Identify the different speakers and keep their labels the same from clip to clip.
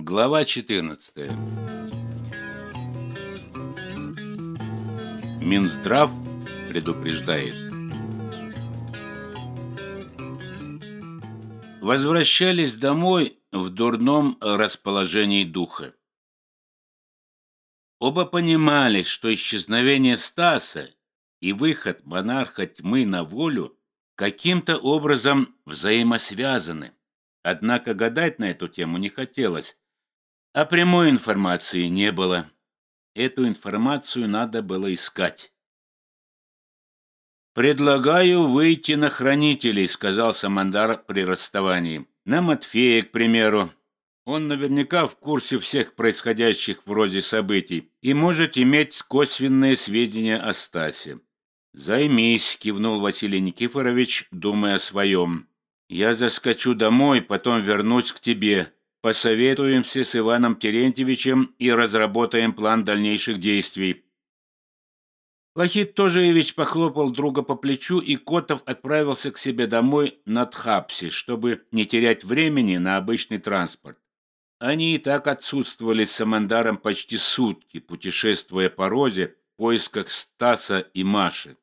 Speaker 1: Глава 14. Минздрав предупреждает. Возвращались домой в дурном расположении духа. Оба понимали, что исчезновение Стаса и выход монарха тьмы на волю каким-то образом взаимосвязаны. Однако гадать на эту тему не хотелось, а прямой информации не было. Эту информацию надо было искать. «Предлагаю выйти на хранителей», — сказал Самандар при расставании. «На Матфея, к примеру. Он наверняка в курсе всех происходящих в розе событий и может иметь косвенные сведения о Стасе. «Займись», — кивнул Василий Никифорович, думая о своем. «Я заскочу домой, потом вернусь к тебе. Посоветуемся с Иваном Терентьевичем и разработаем план дальнейших действий». Лохид Тожиевич похлопал друга по плечу, и Котов отправился к себе домой на Тхапсе, чтобы не терять времени на обычный транспорт. Они и так отсутствовали с Самандаром почти сутки, путешествуя по розе в поисках Стаса и Маши.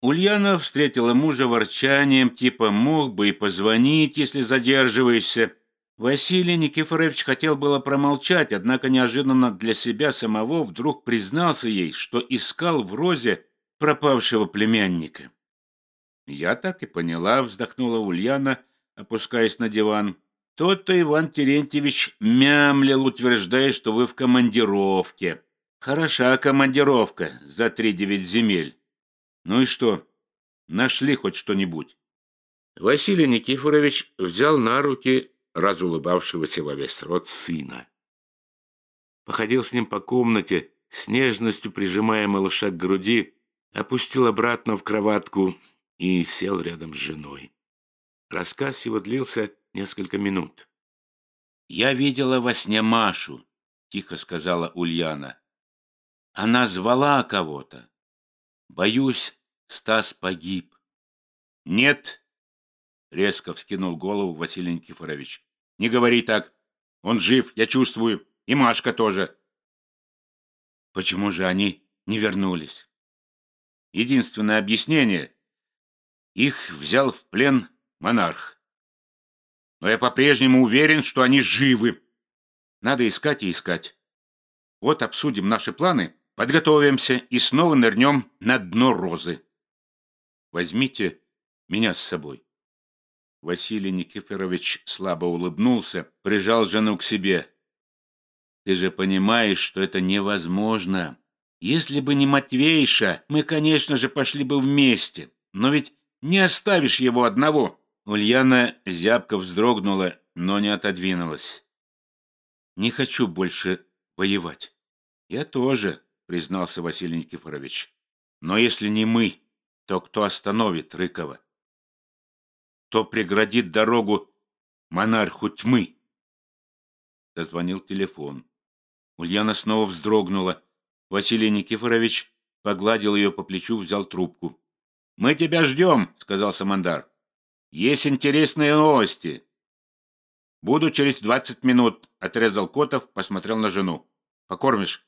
Speaker 1: Ульяна встретила мужа ворчанием, типа «мог бы и позвонить, если задерживаешься». Василий Никифорович хотел было промолчать, однако неожиданно для себя самого вдруг признался ей, что искал в розе пропавшего племянника. «Я так и поняла», — вздохнула Ульяна, опускаясь на диван. Тот-то Иван Терентьевич мямлил, утверждая, что вы в командировке. Хороша командировка за три девять земель. Ну и что, нашли хоть что-нибудь? Василий Никифорович взял на руки разулыбавшегося во весь рот сына. Походил с ним по комнате, с нежностью прижимая малыша к груди, опустил обратно в кроватку и сел рядом с женой. Рассказ его длился несколько минут. «Я видела во сне Машу», — тихо сказала Ульяна. «Она звала кого-то. Боюсь, Стас погиб». «Нет», — резко вскинул голову Василий Никифорович. «Не говори так. Он жив, я чувствую. И Машка тоже». «Почему же они не вернулись?» «Единственное объяснение. Их взял в плен монарх но я по-прежнему уверен, что они живы. Надо искать и искать. Вот обсудим наши планы, подготовимся и снова нырнем на дно розы. Возьмите меня с собой. Василий Никифорович слабо улыбнулся, прижал жену к себе. Ты же понимаешь, что это невозможно. Если бы не Матвейша, мы, конечно же, пошли бы вместе. Но ведь не оставишь его одного. Ульяна зябко вздрогнула, но не отодвинулась. «Не хочу больше воевать». «Я тоже», — признался Василий Никифорович. «Но если не мы, то кто остановит Рыкова? Кто преградит дорогу монарху тьмы?» Дозвонил телефон. Ульяна снова вздрогнула. Василий Никифорович погладил ее по плечу, взял трубку. «Мы тебя ждем», — сказал Самандар. Есть интересные новости. Буду через двадцать минут, отрезал Котов, посмотрел на жену. Покормишь?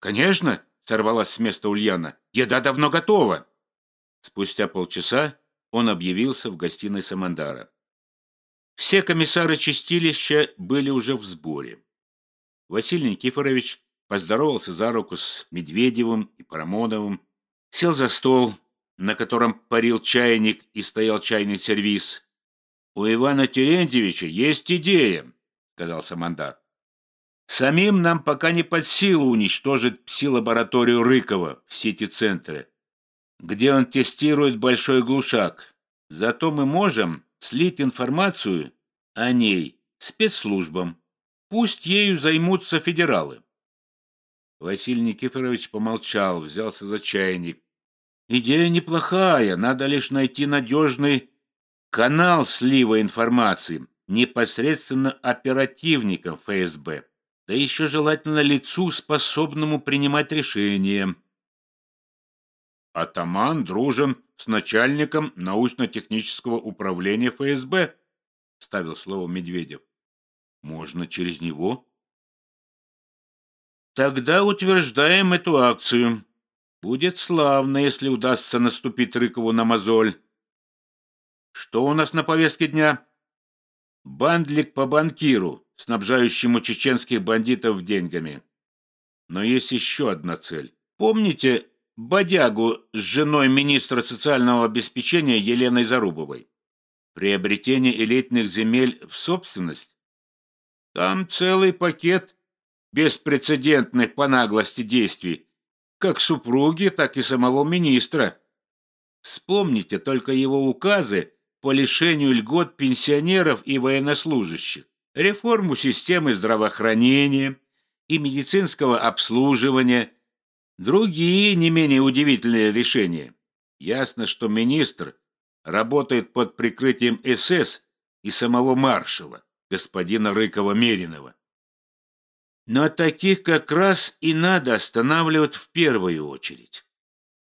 Speaker 1: Конечно, сорвалась с места Ульяна. Еда давно готова. Спустя полчаса он объявился в гостиной Самандара. Все комиссары чистилища были уже в сборе. Василий Никифорович поздоровался за руку с Медведевым и Парамоновым, сел за стол, на котором парил чайник и стоял чайный сервиз. «У Ивана Терентьевича есть идея», — сказал Самандар. «Самим нам пока не под силу уничтожить пси-лабораторию Рыкова в сети-центре, где он тестирует большой глушак. Зато мы можем слить информацию о ней спецслужбам. Пусть ею займутся федералы». Василий Никифорович помолчал, взялся за чайник. Идея неплохая, надо лишь найти надежный канал слива информации непосредственно оперативникам ФСБ, да еще желательно лицу, способному принимать решения. Атаман дружен с начальником научно-технического управления ФСБ, ставил слово Медведев. Можно через него. Тогда утверждаем эту акцию. Будет славно, если удастся наступить Рыкову на мозоль. Что у нас на повестке дня? Бандлик по банкиру, снабжающему чеченских бандитов деньгами. Но есть еще одна цель. Помните бодягу с женой министра социального обеспечения Еленой Зарубовой? Приобретение элитных земель в собственность? Там целый пакет беспрецедентных по наглости действий, как супруги, так и самого министра. Вспомните только его указы по лишению льгот пенсионеров и военнослужащих, реформу системы здравоохранения и медицинского обслуживания, другие не менее удивительные решения. Ясно, что министр работает под прикрытием СС и самого маршала, господина Рыкова-Меринова. Но таких как раз и надо останавливать в первую очередь.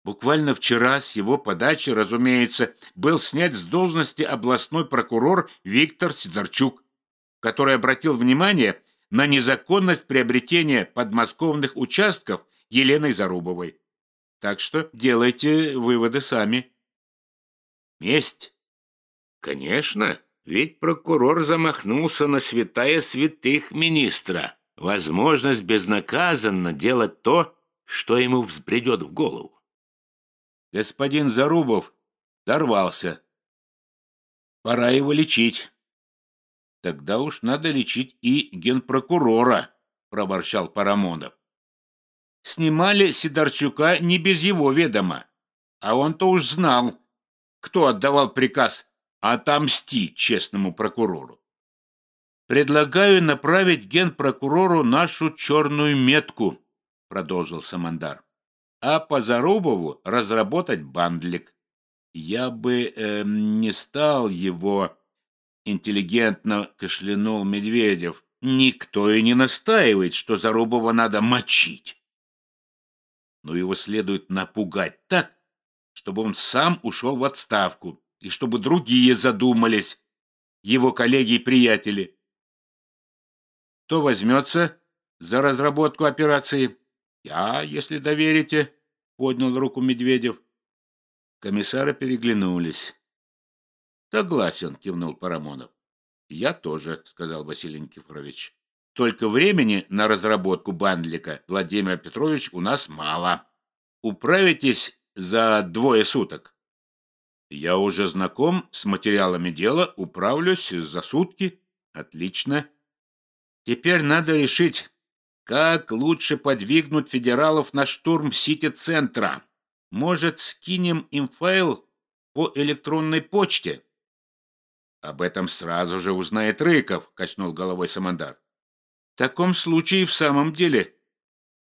Speaker 1: Буквально вчера с его подачи, разумеется, был снят с должности областной прокурор Виктор Сидорчук, который обратил внимание на незаконность приобретения подмосковных участков Еленой Зарубовой. Так что делайте выводы сами. Месть? Конечно, ведь прокурор замахнулся на святая святых министра. Возможность безнаказанно делать то, что ему взбредет в голову. Господин Зарубов дорвался. Пора его лечить. Тогда уж надо лечить и генпрокурора, проворчал Парамонов. Снимали Сидорчука не без его ведома, а он-то уж знал, кто отдавал приказ отомстить честному прокурору. Предлагаю направить генпрокурору нашу черную метку, продолжил Самандар а по Зарубову разработать бандлик. Я бы э, не стал его, интеллигентно кашлянул Медведев. Никто и не настаивает, что Зарубова надо мочить. Но его следует напугать так, чтобы он сам ушел в отставку, и чтобы другие задумались, его коллеги и приятели. Кто возьмется за разработку операции? «Я, если доверите», — поднял руку Медведев. Комиссары переглянулись. «Согласен», — кивнул Парамонов. «Я тоже», — сказал Василий Никифорович. «Только времени на разработку бандлика, Владимир Петрович, у нас мало. Управитесь за двое суток». «Я уже знаком с материалами дела, управлюсь за сутки. Отлично. Теперь надо решить, как лучше подвигнуть федералов на штурм Сити-центра? Может, скинем им файл по электронной почте? Об этом сразу же узнает Рыков, качнул головой Самандар. В таком случае в самом деле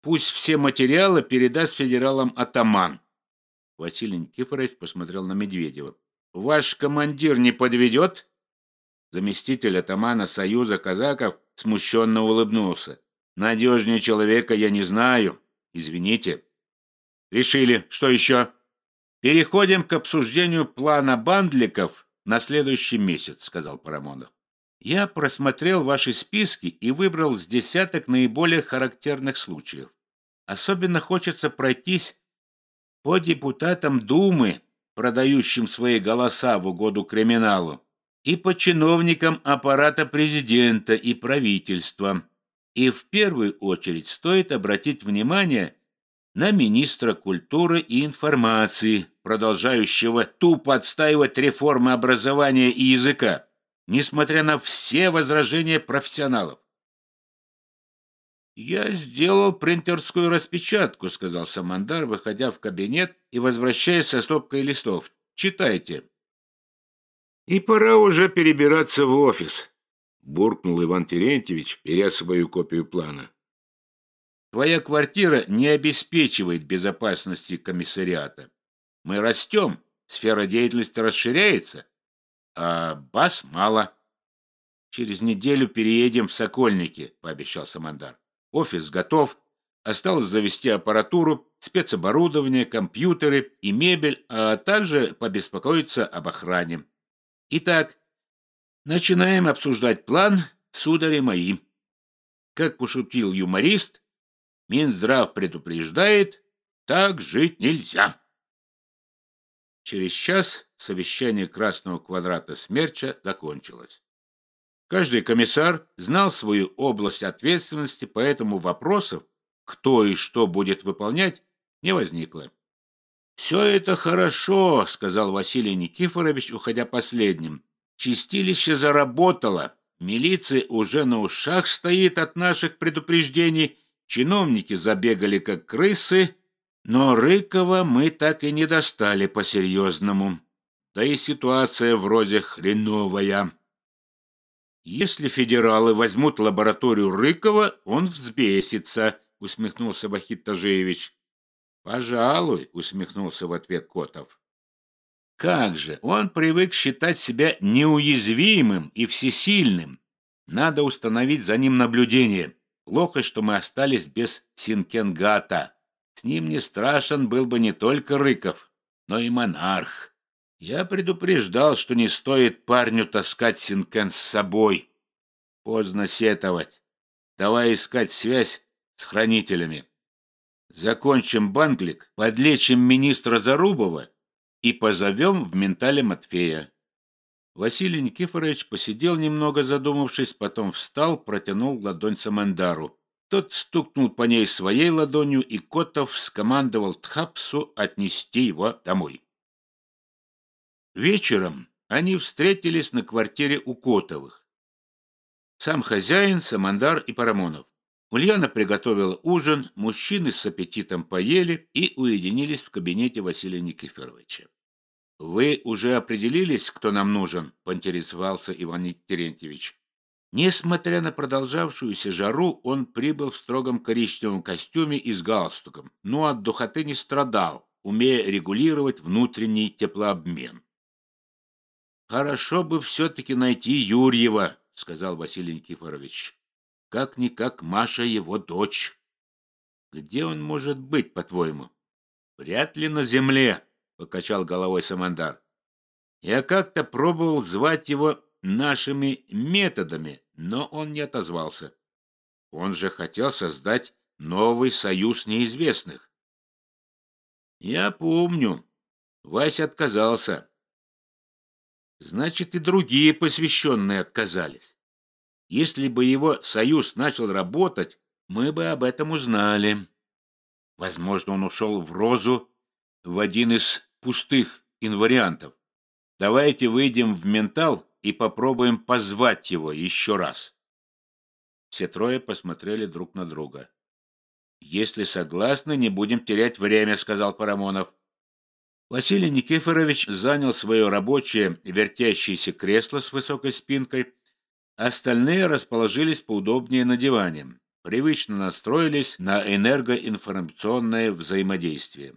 Speaker 1: пусть все материалы передаст федералам атаман. Василий Никифорович посмотрел на Медведева. Ваш командир не подведет? Заместитель атамана Союза казаков смущенно улыбнулся. Надежнее человека я не знаю. Извините. Решили. Что еще? Переходим к обсуждению плана бандликов на следующий месяц, сказал Парамонов. Я просмотрел ваши списки и выбрал с десяток наиболее характерных случаев. Особенно хочется пройтись по депутатам Думы, продающим свои голоса в угоду криминалу, и по чиновникам аппарата президента и правительства, и в первую очередь стоит обратить внимание на министра культуры и информации, продолжающего тупо отстаивать реформы образования и языка, несмотря на все возражения профессионалов. «Я сделал принтерскую распечатку», — сказал Самандар, выходя в кабинет и возвращаясь со стопкой листов. «Читайте». «И пора уже перебираться в офис», буркнул Иван Терентьевич, беря свою копию плана. Твоя квартира не обеспечивает безопасности комиссариата. Мы растем, сфера деятельности расширяется, а баз мало. Через неделю переедем в Сокольники, пообещал Самандар. Офис готов, осталось завести аппаратуру, спецоборудование, компьютеры и мебель, а также побеспокоиться об охране. Итак, Начинаем обсуждать план судари мои. Как пошутил юморист, Минздрав предупреждает, так жить нельзя. Через час совещание Красного квадрата Смерча закончилось. Каждый комиссар знал свою область ответственности, поэтому вопросов, кто и что будет выполнять, не возникло. «Все это хорошо», — сказал Василий Никифорович, уходя последним. «Чистилище заработало. Милиция уже на ушах стоит от наших предупреждений. Чиновники забегали, как крысы. Но Рыкова мы так и не достали по-серьезному. Да и ситуация вроде хреновая». «Если федералы возьмут лабораторию Рыкова, он взбесится», — усмехнулся Вахид Тажеевич. «Пожалуй», — усмехнулся в ответ Котов. «Как же, он привык считать себя неуязвимым и всесильным. Надо установить за ним наблюдение. Плохо, что мы остались без Синкенгата. С ним не страшен был бы не только Рыков, но и монарх». Я предупреждал, что не стоит парню таскать Синкен с собой. Поздно сетовать. Давай искать связь с хранителями. Закончим банглик, подлечим министра Зарубова и позовем в ментале Матфея. Василий Никифорович посидел немного задумавшись, потом встал, протянул ладонь Самандару. Тот стукнул по ней своей ладонью, и Котов скомандовал Тхапсу отнести его домой. Вечером они встретились на квартире у Котовых. Сам хозяин, Самандар и Парамонов. Ульяна приготовила ужин, мужчины с аппетитом поели и уединились в кабинете Василия Никифоровича. «Вы уже определились, кто нам нужен?» — поинтересовался Иван Терентьевич. Несмотря на продолжавшуюся жару, он прибыл в строгом коричневом костюме и с галстуком, но от духоты не страдал, умея регулировать внутренний теплообмен. «Хорошо бы все-таки найти Юрьева», — сказал Василий Никифорович. «Как-никак Маша его дочь. Где он может быть, по-твоему?» «Вряд ли на земле», — покачал головой Самандар. «Я как-то пробовал звать его нашими методами, но он не отозвался. Он же хотел создать новый союз неизвестных». «Я помню. Вася отказался». Значит, и другие посвященные отказались. Если бы его союз начал работать, мы бы об этом узнали. Возможно, он ушел в розу в один из пустых инвариантов. Давайте выйдем в ментал и попробуем позвать его еще раз. Все трое посмотрели друг на друга. «Если согласны, не будем терять время», — сказал Парамонов. Василий Никифорович занял свое рабочее вертящееся кресло с высокой спинкой, остальные расположились поудобнее на диване, привычно настроились на энергоинформационное взаимодействие.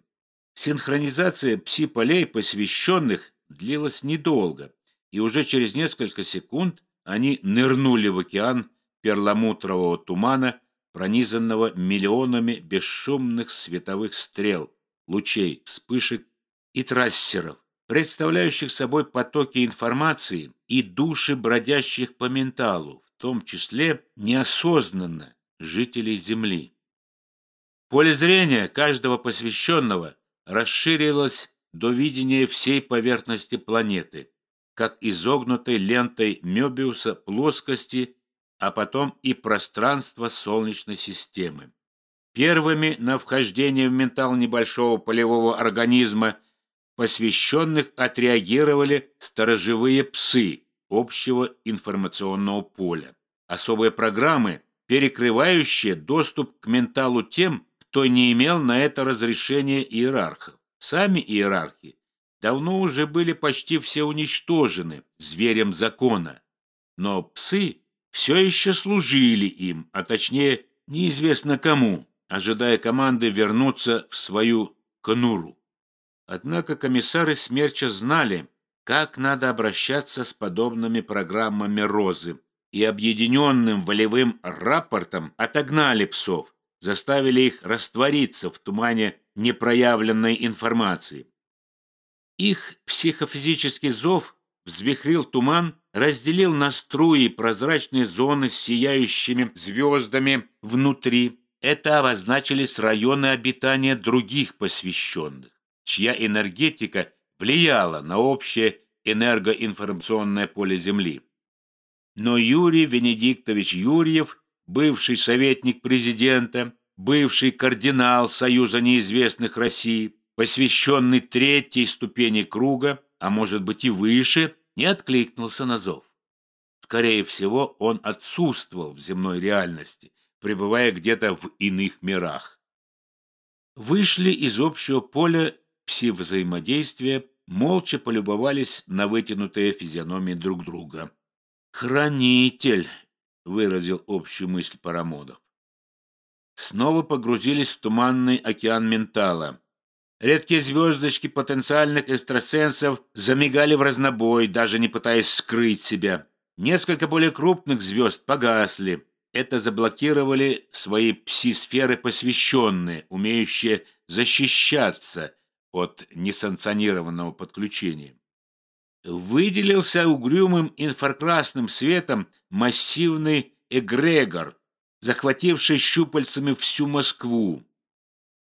Speaker 1: Синхронизация пси-полей посвященных длилась недолго, и уже через несколько секунд они нырнули в океан перламутрового тумана, пронизанного миллионами бесшумных световых стрел, лучей, вспышек и трассеров, представляющих собой потоки информации и души бродящих по менталу, в том числе неосознанно жителей Земли. Поле зрения каждого посвященного расширилось до видения всей поверхности планеты, как изогнутой лентой Мёбиуса плоскости, а потом и пространства Солнечной системы. Первыми на вхождение в ментал небольшого полевого организма посвященных отреагировали сторожевые псы общего информационного поля. Особые программы, перекрывающие доступ к менталу тем, кто не имел на это разрешения иерархов. Сами иерархи давно уже были почти все уничтожены зверем закона, но псы все еще служили им, а точнее неизвестно кому, ожидая команды вернуться в свою конуру. Однако комиссары Смерча знали, как надо обращаться с подобными программами «Розы», и объединенным волевым рапортом отогнали псов, заставили их раствориться в тумане непроявленной информации. Их психофизический зов взвихрил туман, разделил на струи прозрачные зоны с сияющими звездами внутри. Это обозначились районы обитания других посвященных, чья энергетика влияла на общее энергоинформационное поле Земли. Но Юрий Венедиктович Юрьев, бывший советник президента, бывший кардинал Союза неизвестных России, посвященный третьей ступени круга, а может быть и выше, не откликнулся на зов. Скорее всего, он отсутствовал в земной реальности, пребывая где-то в иных мирах. Вышли из общего поля пси-взаимодействия, молча полюбовались на вытянутые физиономии друг друга. «Хранитель!» — выразил общую мысль Парамодов. Снова погрузились в туманный океан ментала. Редкие звездочки потенциальных экстрасенсов замигали в разнобой, даже не пытаясь скрыть себя. Несколько более крупных звезд погасли. Это заблокировали свои пси-сферы посвященные, умеющие защищаться от несанкционированного подключения. Выделился угрюмым инфракрасным светом массивный эгрегор, захвативший щупальцами всю Москву.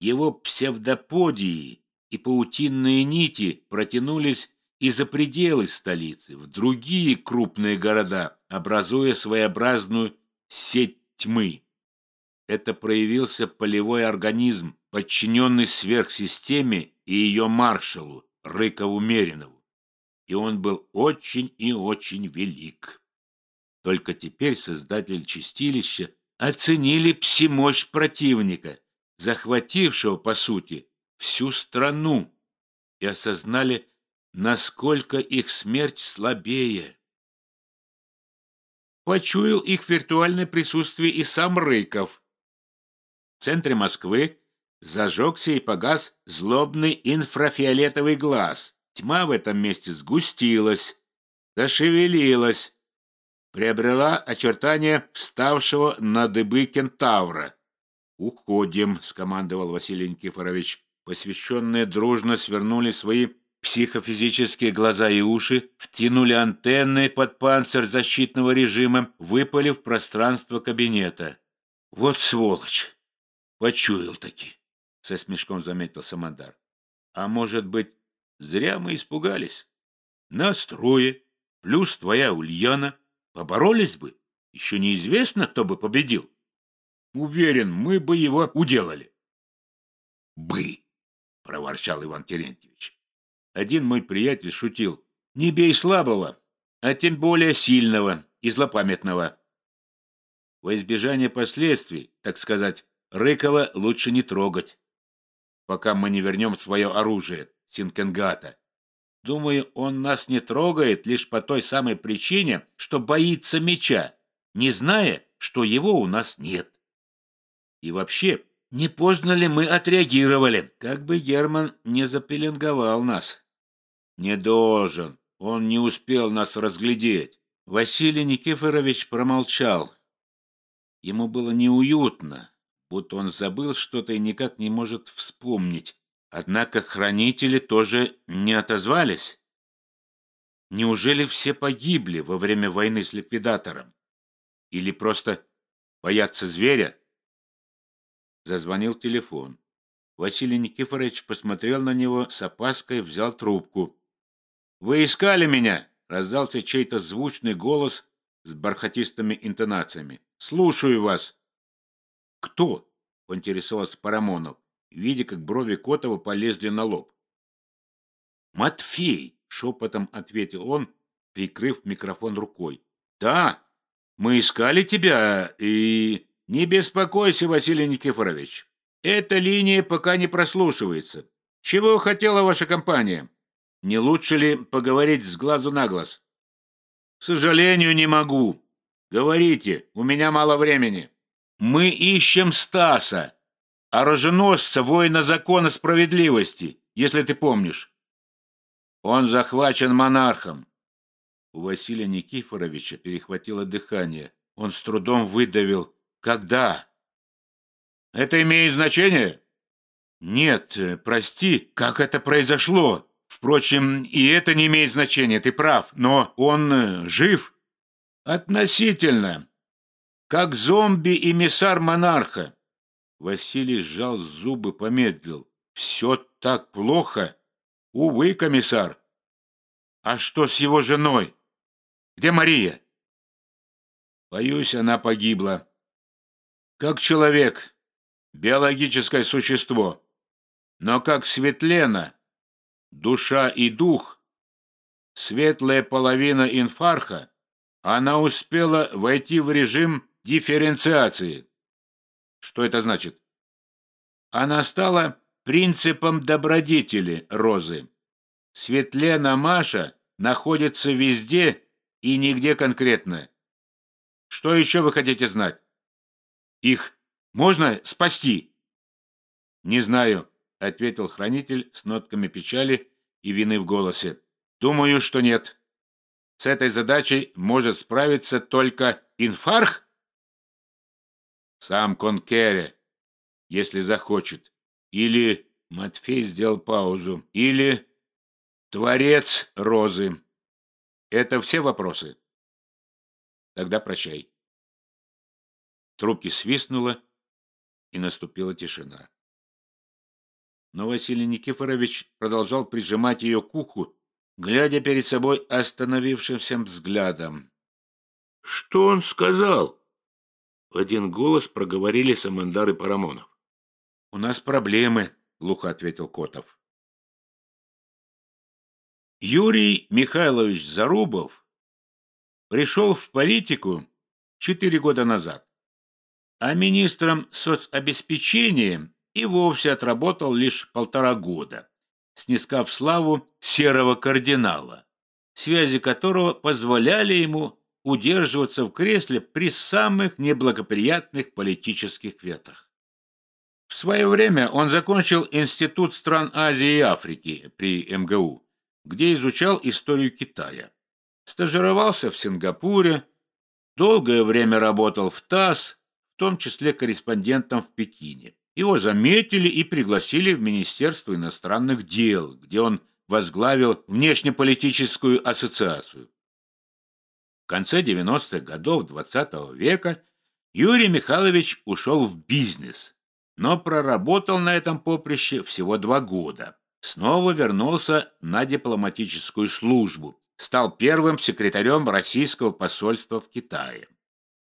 Speaker 1: Его псевдоподии и паутинные нити протянулись и за пределы столицы, в другие крупные города, образуя своеобразную сеть тьмы. Это проявился полевой организм, подчиненный сверхсистеме и ее маршалу, Рыкову-Меринову. И он был очень и очень велик. Только теперь создатель чистилища оценили псимощь противника, захватившего, по сути, всю страну, и осознали, насколько их смерть слабее. Почуял их виртуальное присутствие и сам Рыков. В центре Москвы зажегся и погас злобный инфрафиолетовый глаз. Тьма в этом месте сгустилась, зашевелилась, приобрела очертания вставшего на дыбы кентавра. «Уходим», — скомандовал Василий Никифорович. Посвященные дружно свернули свои психофизические глаза и уши, втянули антенны под панцирь защитного режима, выпали в пространство кабинета. «Вот сволочь! Почуял таки!» — со смешком заметил Самандар. «А может быть, зря мы испугались? Настрое, плюс твоя Ульяна, поборолись бы, еще неизвестно, кто бы победил». Уверен, мы бы его уделали. Бы, проворчал Иван Терентьевич. Один мой приятель шутил. Не бей слабого, а тем более сильного и злопамятного. Во избежание последствий, так сказать, Рыкова лучше не трогать, пока мы не вернем свое оружие, Синкенгата. Думаю, он нас не трогает лишь по той самой причине, что боится меча, не зная, что его у нас нет. И вообще, не поздно ли мы отреагировали? Как бы Герман не запеленговал нас. Не должен. Он не успел нас разглядеть. Василий Никифорович промолчал. Ему было неуютно, будто он забыл что-то и никак не может вспомнить. Однако хранители тоже не отозвались. Неужели все погибли во время войны с ликвидатором? Или просто боятся зверя? Зазвонил телефон. Василий Никифорович посмотрел на него с опаской, взял трубку. «Вы искали меня?» — раздался чей-то звучный голос с бархатистыми интонациями. «Слушаю вас». «Кто?» — поинтересовался Парамонов, видя, как брови Котова полезли на лоб. «Матфей!» — шепотом ответил он, прикрыв микрофон рукой. «Да, мы искали тебя и...» Не беспокойся, Василий Никифорович. Эта линия пока не прослушивается. Чего хотела ваша компания? Не лучше ли поговорить с глазу на глаз? К сожалению, не могу. Говорите, у меня мало времени. Мы ищем Стаса, оруженосца воина закона справедливости, если ты помнишь. Он захвачен монархом. У Василия Никифоровича перехватило дыхание. Он с трудом выдавил когда? Это имеет значение? Нет, прости, как это произошло? Впрочем, и это не имеет значения, ты прав, но он э, жив? Относительно. Как зомби эмиссар монарха. Василий сжал зубы, помедлил. Все так плохо. Увы, комиссар. А что с его женой? Где Мария? Боюсь, она погибла. Как человек, биологическое существо. Но как Светлена, душа и дух, светлая половина инфарха, она успела войти в режим дифференциации. Что это значит? Она стала принципом добродетели розы. Светлена Маша находится везде и нигде конкретно. Что еще вы хотите знать? Их можно спасти? Не знаю, ответил хранитель с нотками печали и вины в голосе. Думаю, что нет. С этой задачей может справиться только инфарх? Сам Конкере, если захочет. Или, Матфей сделал паузу, или Творец Розы. Это все вопросы? Тогда прощай. Трубки свистнула, и наступила тишина. Но Василий Никифорович продолжал прижимать ее к уху, глядя перед собой остановившимся взглядом. «Что он сказал?» В один голос проговорили Самандар и Парамонов. «У нас проблемы», — глухо ответил Котов. Юрий Михайлович Зарубов пришел в политику четыре года назад, а министром соцобеспечения и вовсе отработал лишь полтора года снискав славу серого кардинала, связи которого позволяли ему удерживаться в кресле при самых неблагоприятных политических ветрах. В свое время он закончил Институт стран Азии и Африки при МГУ, где изучал историю Китая. Стажировался в Сингапуре, долгое время работал в ТАСС, в том числе корреспондентом в Пекине. Его заметили и пригласили в Министерство иностранных дел, где он возглавил внешнеполитическую ассоциацию. В конце 90-х годов XX -го века Юрий Михайлович ушел в бизнес, но проработал на этом поприще всего два года. Снова вернулся на дипломатическую службу, стал первым секретарем российского посольства в Китае.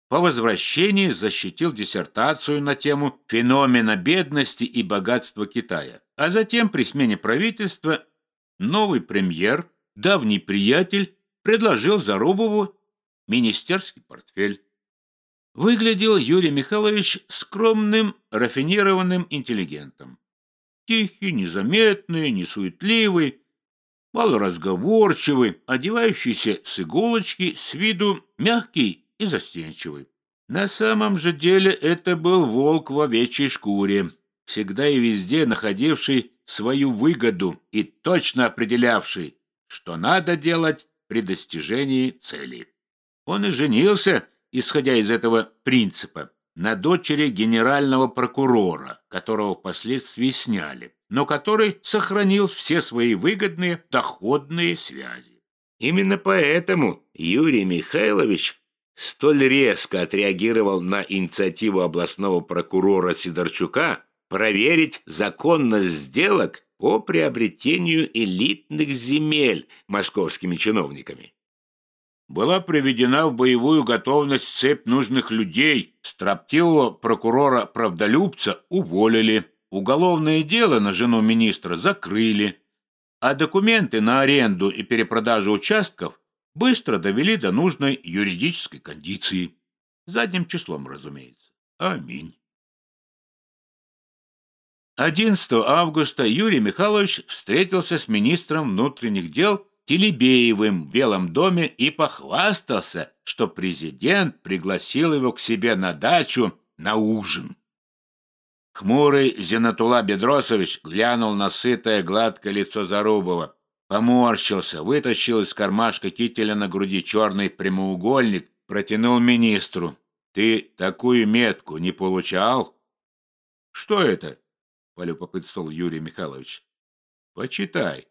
Speaker 1: По возвращении защитил диссертацию на тему феномена бедности и богатства Китая. А затем при смене правительства новый премьер, давний приятель, предложил Зарубову министерский портфель. Выглядел Юрий Михайлович скромным, рафинированным интеллигентом. Тихий, незаметный, несуетливый, малоразговорчивый, одевающийся с иголочки, с виду мягкий и застенчивый. На самом же деле это был волк в овечьей шкуре, всегда и везде находивший свою выгоду и точно определявший, что надо делать при достижении цели. Он и женился, исходя из этого принципа, на дочери генерального прокурора, которого впоследствии сняли, но который сохранил все свои выгодные доходные связи. Именно поэтому Юрий Михайлович столь резко отреагировал на инициативу областного прокурора Сидорчука проверить законность сделок по приобретению элитных земель московскими чиновниками. Была приведена в боевую готовность цепь нужных людей, строптивого прокурора-правдолюбца уволили, уголовное дело на жену министра закрыли, а документы на аренду и перепродажу участков быстро довели до нужной юридической кондиции. Задним числом, разумеется. Аминь. 11 августа Юрий Михайлович встретился с министром внутренних дел Телебеевым в Белом доме и похвастался, что президент пригласил его к себе на дачу на ужин. Хмурый Зенатула Бедросович глянул на сытое гладкое лицо Зарубова. Поморщился, вытащил из кармашка кителя на груди черный прямоугольник, протянул министру. «Ты такую метку не получал?» «Что это?» — полюбопытствовал Юрий Михайлович. «Почитай».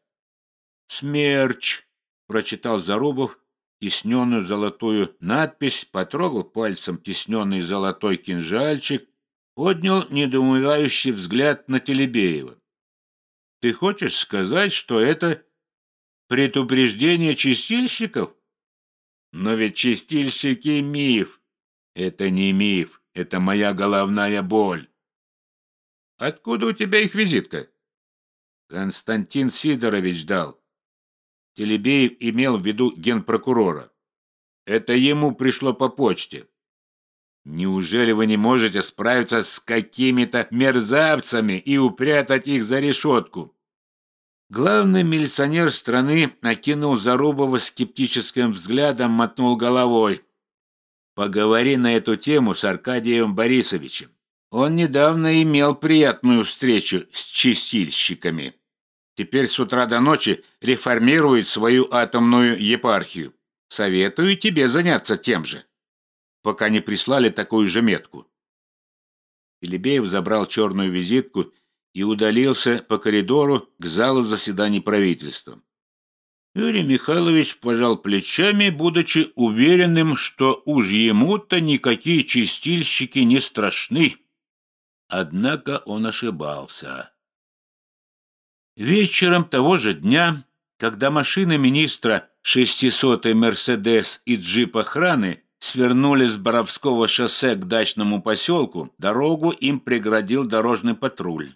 Speaker 1: «Смерч», — прочитал Зарубов тисненную золотую надпись, потрогал пальцем тисненный золотой кинжальчик, поднял недоумевающий взгляд на Телебеева. «Ты хочешь сказать, что это предупреждение чистильщиков?» «Но ведь чистильщики — миф. Это не миф, это моя головная боль». «Откуда у тебя их визитка?» «Константин Сидорович дал». Телебеев имел в виду генпрокурора. Это ему пришло по почте. Неужели вы не можете справиться с какими-то мерзавцами и упрятать их за решетку? Главный милиционер страны окинул Зарубова скептическим взглядом, мотнул головой. Поговори на эту тему с Аркадием Борисовичем. Он недавно имел приятную встречу с чистильщиками. Теперь с утра до ночи реформирует свою атомную епархию. Советую тебе заняться тем же, пока не прислали такую же метку. Илебеев забрал черную визитку и удалился по коридору к залу заседаний правительства. Юрий Михайлович пожал плечами, будучи уверенным, что уж ему-то никакие чистильщики не страшны. Однако он ошибался. Вечером того же дня, когда машины министра 600-й «Мерседес» и джип охраны свернули с Боровского шоссе к дачному поселку, дорогу им преградил дорожный патруль.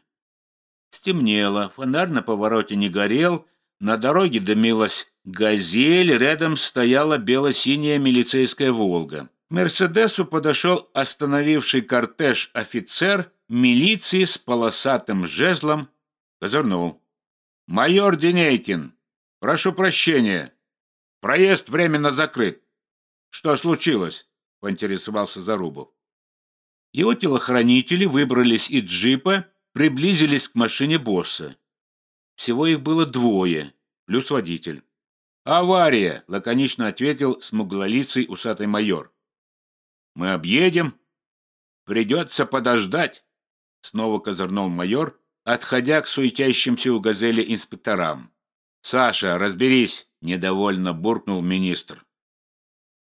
Speaker 1: Стемнело, фонарь на повороте не горел, на дороге дымилась «Газель», рядом стояла бело-синяя милицейская «Волга». «Мерседесу» подошел остановивший кортеж офицер милиции с полосатым жезлом, козырнул. «Майор Денейкин, прошу прощения. Проезд временно закрыт. Что случилось?» — поинтересовался Зарубов. Его телохранители выбрались из джипа, приблизились к машине босса. Всего их было двое, плюс водитель. «Авария!» — лаконично ответил смуглолицый усатый майор. «Мы объедем. Придется подождать», — снова козырнул майор, отходя к суетящимся у «Газели» инспекторам. «Саша, разберись!» — недовольно буркнул министр.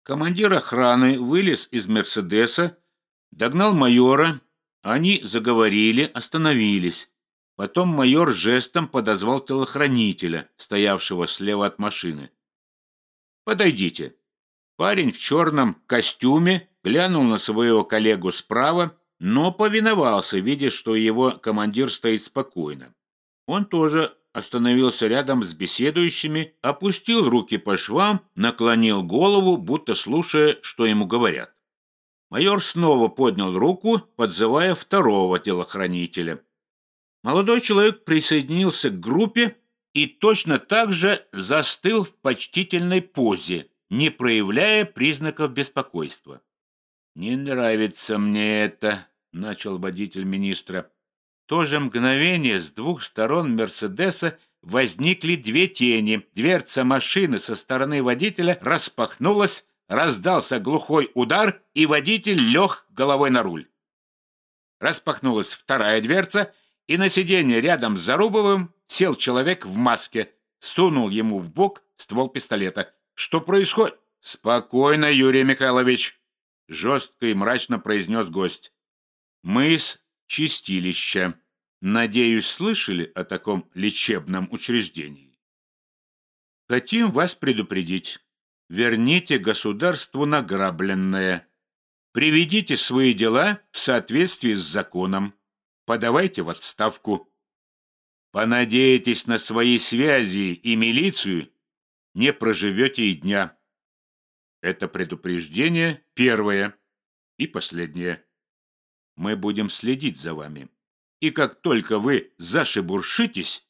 Speaker 1: Командир охраны вылез из «Мерседеса», догнал майора, они заговорили, остановились. Потом майор жестом подозвал телохранителя, стоявшего слева от машины. «Подойдите». Парень в черном костюме глянул на своего коллегу справа но повиновался, видя, что его командир стоит спокойно. Он тоже остановился рядом с беседующими, опустил руки по швам, наклонил голову, будто слушая, что ему говорят. Майор снова поднял руку, подзывая второго телохранителя. Молодой человек присоединился к группе и точно так же застыл в почтительной позе, не проявляя признаков беспокойства. «Не нравится мне это», — начал водитель министра. В то же мгновение с двух сторон «Мерседеса» возникли две тени. Дверца машины со стороны водителя распахнулась, раздался глухой удар, и водитель лег головой на руль. Распахнулась вторая дверца, и на сиденье рядом с Зарубовым сел человек в маске, сунул ему в бок ствол пистолета. «Что происходит?» «Спокойно, Юрий Михайлович», — жестко и мрачно произнес гость. «Мы с чистилища. Надеюсь, слышали о таком лечебном учреждении. Хотим вас предупредить. Верните государству награбленное. Приведите свои дела в соответствии с законом. Подавайте в отставку. Понадеетесь на свои связи и милицию, не проживете и дня. Это предупреждение первое и последнее. Мы будем следить за вами. И как только вы зашебуршитесь,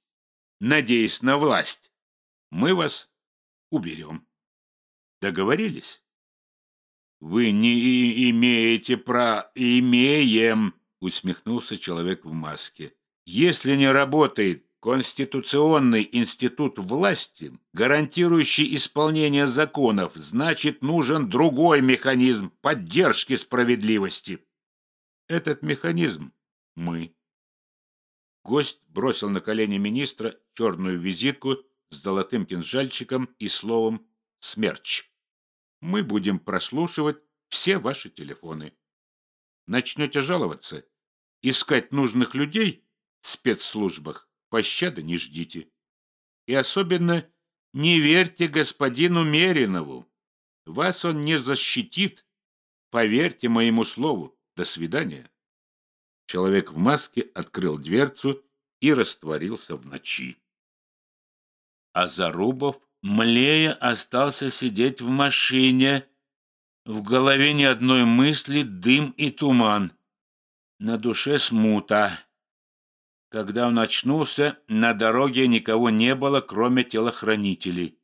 Speaker 1: надеясь на власть, мы вас уберем. Договорились? Вы не имеете про... Имеем, усмехнулся человек в маске. Если не работает Конституционный институт власти, гарантирующий исполнение законов, значит, нужен другой механизм поддержки справедливости. Этот механизм – мы. Гость бросил на колени министра черную визитку с золотым кинжальчиком и словом «Смерч». мы будем прослушивать все ваши телефоны. Начнете жаловаться, искать нужных людей в спецслужбах, пощады не ждите. И особенно не верьте господину Меринову. Вас он не защитит. Поверьте моему слову. До свидания. Человек в маске открыл дверцу и растворился в ночи. А Зарубов, млея, остался сидеть в машине. В голове ни одной мысли, дым и туман. На душе смута. Когда он очнулся, на дороге никого не было, кроме телохранителей.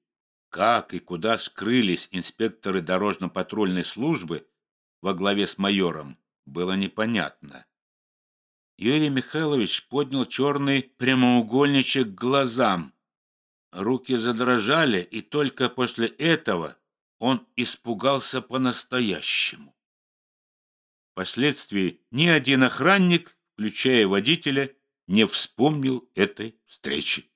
Speaker 1: Как и куда скрылись инспекторы дорожно-патрульной службы во главе с майором, было непонятно. Юрий Михайлович поднял черный прямоугольничек к глазам. Руки задрожали, и только после этого он испугался по-настоящему. Впоследствии ни один охранник, включая водителя, не вспомнил этой встречи.